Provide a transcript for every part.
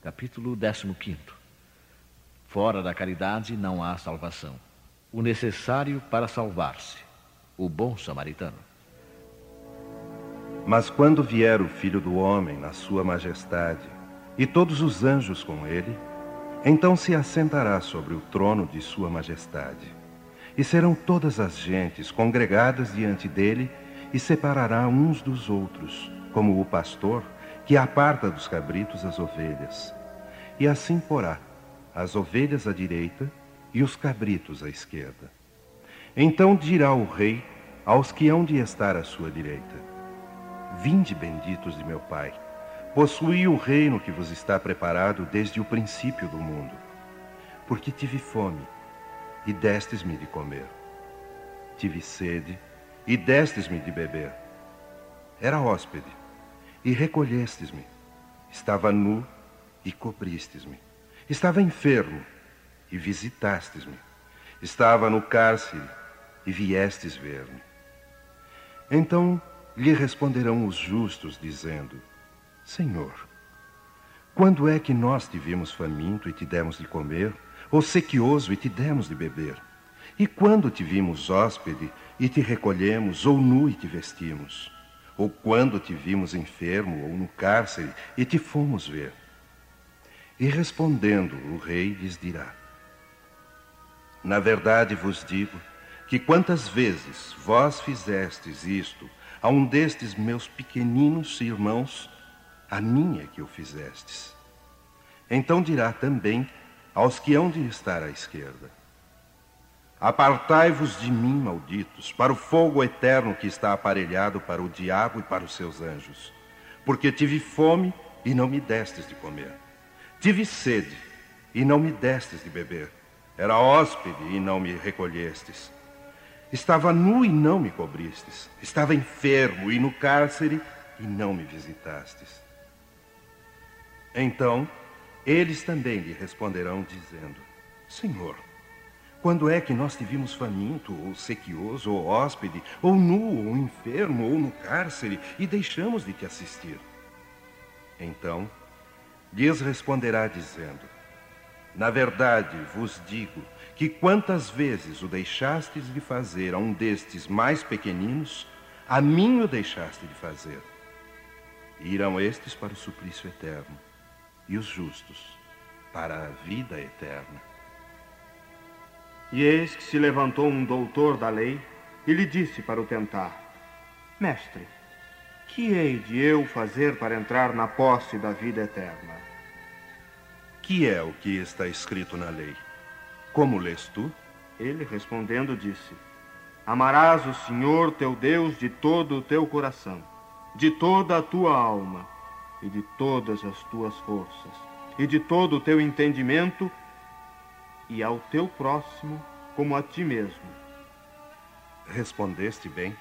Capítulo 15. Fora da caridade não há salvação. O necessário para salvar-se. O bom samaritano. Mas quando vier o Filho do Homem na sua majestade, e todos os anjos com ele, então se assentará sobre o trono de sua majestade. E serão todas as gentes congregadas diante dele, e separará uns dos outros, como o pastor que aparta dos cabritos as ovelhas. E assim porá as ovelhas à direita e os cabritos à esquerda. Então dirá o rei aos que hão de estar à sua direita: Vinde, benditos de meu Pai, possuí o reino que vos está preparado desde o princípio do mundo. Porque tive fome e destes-me de comer. Tive sede e destes-me de beber. Era hóspede e recolhestes-me. Estava nu e cobristes-me. Estava enfermo e visitastes-me. Estava no cárcere e viestes ver-me. Então lhe responderão os justos, dizendo: Senhor, quando é que nós te vimos faminto e te demos de comer, ou sequioso e te demos de beber? E quando te vimos hóspede e te recolhemos, ou nu e te vestimos? Ou quando te vimos enfermo ou no cárcere e te fomos ver. E respondendo, o rei lhes dirá: Na verdade vos digo que quantas vezes vós fizestes isto a um destes meus pequeninos irmãos, a mim é que o fizestes. Então dirá também aos que hão de estar à esquerda: Apartai-vos de mim, malditos, para o fogo eterno que está aparelhado para o diabo e para os seus anjos. Porque tive fome e não me destes de comer. Tive sede e não me destes de beber. Era hóspede e não me recolhestes. Estava nu e não me cobristes. Estava enfermo e no cárcere e não me visitastes. Então, eles também lhe responderão, dizendo: Senhor, quando é que nós te vimos faminto, ou sequioso, ou hóspede, ou nu, ou enfermo, ou no cárcere, e deixamos de te assistir? Então, lhes responderá dizendo: Na verdade vos digo que quantas vezes o deixastes de fazer a um destes mais pequeninos, a mim o deixaste de fazer. Irão estes para o suplício eterno, e os justos para a vida eterna. E eis que se levantou um doutor da lei e lhe disse para o tentar: Mestre, que hei de eu fazer para entrar na posse da vida eterna? Que é o que está escrito na lei? Como lês tu? Ele respondendo disse: Amarás o Senhor teu Deus de todo o teu coração, de toda a tua alma e de todas as tuas forças, e de todo o teu entendimento e ao teu próximo como a ti mesmo. Respondeste bem.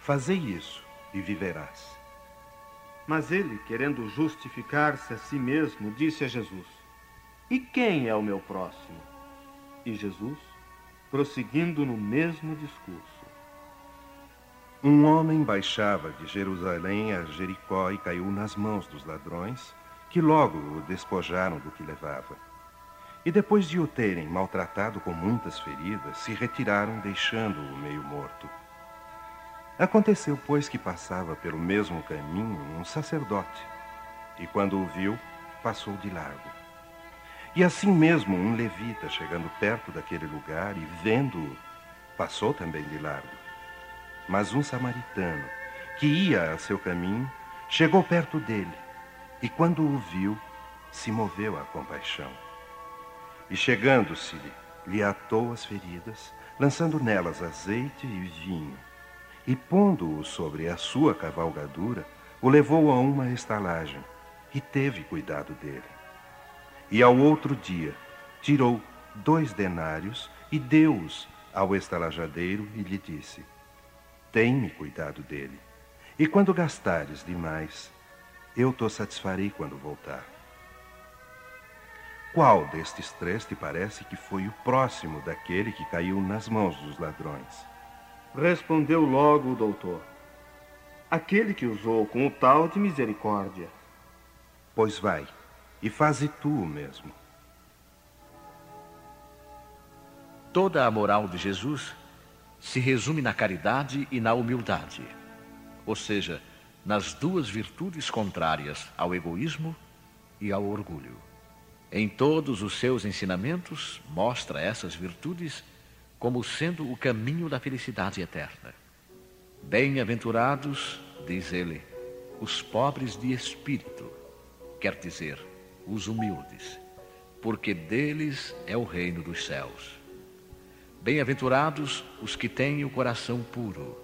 Fazei isso e viverás. Mas ele, querendo justificar-se a si mesmo, disse a Jesus: E quem é o meu próximo? E Jesus, prosseguindo no mesmo discurso: Um homem baixava de Jerusalém a Jericó e caiu nas mãos dos ladrões, que logo o despojaram do que levava. E depois de o terem maltratado com muitas feridas, se retiraram, deixando-o meio morto. Aconteceu, pois, que passava pelo mesmo caminho um sacerdote, e quando o viu, passou de largo. E assim mesmo um levita, chegando perto daquele lugar e vendo-o, passou também de largo. Mas um samaritano, que ia a seu caminho, chegou perto dele, e quando o viu, se moveu à compaixão e chegando-se-lhe, lhe atou as feridas, lançando nelas azeite e vinho. E pondo-o sobre a sua cavalgadura, o levou a uma estalagem e teve cuidado dele. E ao outro dia, tirou dois denários e deu-os ao estalajadeiro e lhe disse: Tem-me cuidado dele, e quando gastares demais, eu te satisfarei quando voltar. Qual destes três te parece que foi o próximo daquele que caiu nas mãos dos ladrões? Respondeu logo o doutor: Aquele que usou com o tal de misericórdia. Pois vai e faze tu o mesmo. Toda a moral de Jesus se resume na caridade e na humildade, ou seja, nas duas virtudes contrárias ao egoísmo e ao orgulho. Em todos os seus ensinamentos, mostra essas virtudes como sendo o caminho da felicidade eterna. Bem-aventurados, diz ele, os pobres de espírito, quer dizer, os humildes, porque deles é o reino dos céus. Bem-aventurados os que têm o coração puro.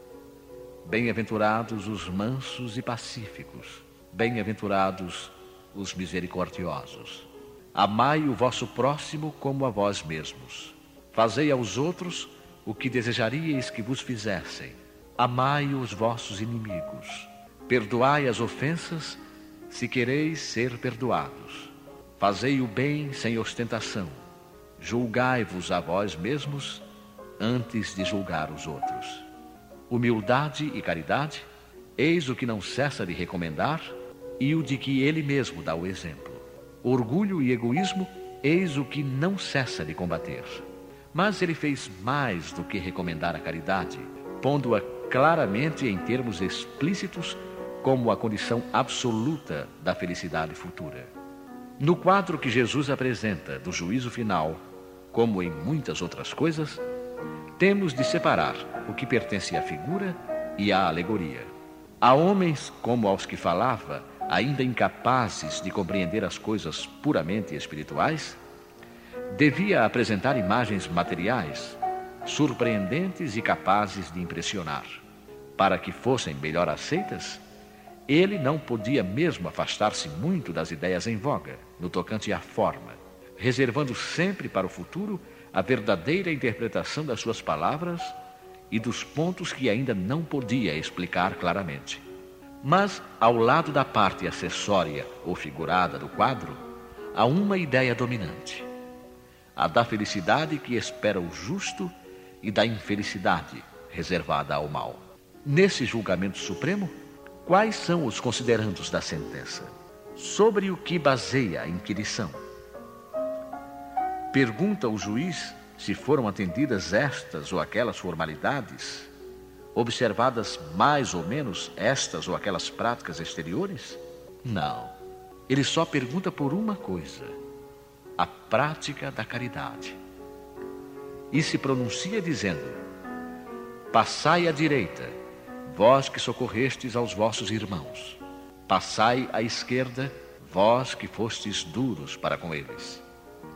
Bem-aventurados os mansos e pacíficos. Bem-aventurados os misericordiosos. Amai o vosso próximo como a vós mesmos. Fazei aos outros o que desejaríeis que vos fizessem. Amai os vossos inimigos. Perdoai as ofensas, se quereis ser perdoados. Fazei o bem sem ostentação. Julgai-vos a vós mesmos antes de julgar os outros. Humildade e caridade, eis o que não cessa de recomendar e o de que ele mesmo dá o exemplo. Orgulho e egoísmo, eis o que não cessa de combater. Mas ele fez mais do que recomendar a caridade, pondo-a claramente em termos explícitos como a condição absoluta da felicidade futura. No quadro que Jesus apresenta do juízo final, como em muitas outras coisas, temos de separar o que pertence à figura e à alegoria. Há homens, como aos que falava, ainda incapazes de compreender as coisas puramente espirituais, devia apresentar imagens materiais, surpreendentes e capazes de impressionar. Para que fossem melhor aceitas, ele não podia mesmo afastar-se muito das ideias em voga, no tocante à forma, reservando sempre para o futuro a verdadeira interpretação das suas palavras e dos pontos que ainda não podia explicar claramente. Mas, ao lado da parte acessória ou figurada do quadro, há uma ideia dominante: a da felicidade que espera o justo e da infelicidade reservada ao mal. Nesse julgamento supremo, quais são os considerandos da sentença? Sobre o que baseia a inquirição? Pergunta o juiz se foram atendidas estas ou aquelas formalidades, observadas mais ou menos estas ou aquelas práticas exteriores? Não. Ele só pergunta por uma coisa: a prática da caridade. E se pronuncia dizendo: Passai à direita, vós que socorrestes aos vossos irmãos. Passai à esquerda, vós que fostes duros para com eles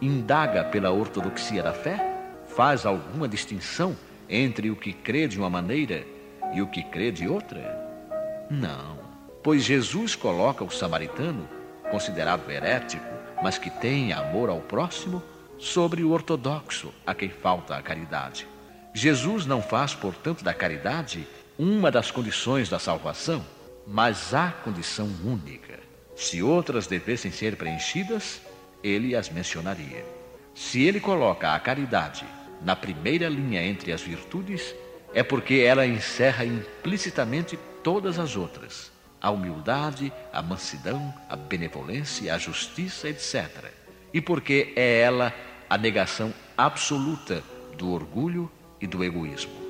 indaga pela ortodoxia da fé? Faz alguma distinção entre o que crê de uma maneira e o que crê de outra? Não, pois Jesus coloca o samaritano, considerado herético, mas que tem amor ao próximo, sobre o ortodoxo, a quem falta a caridade. Jesus não faz, portanto, da caridade uma das condições da salvação, mas a condição única. Se outras devessem ser preenchidas, ele as mencionaria. Se ele coloca a caridade na primeira linha entre as virtudes, é porque ela encerra implicitamente todas as outras: a humildade, a mansidão, a benevolência, a justiça, etc. E porque é ela a negação absoluta do orgulho e do egoísmo.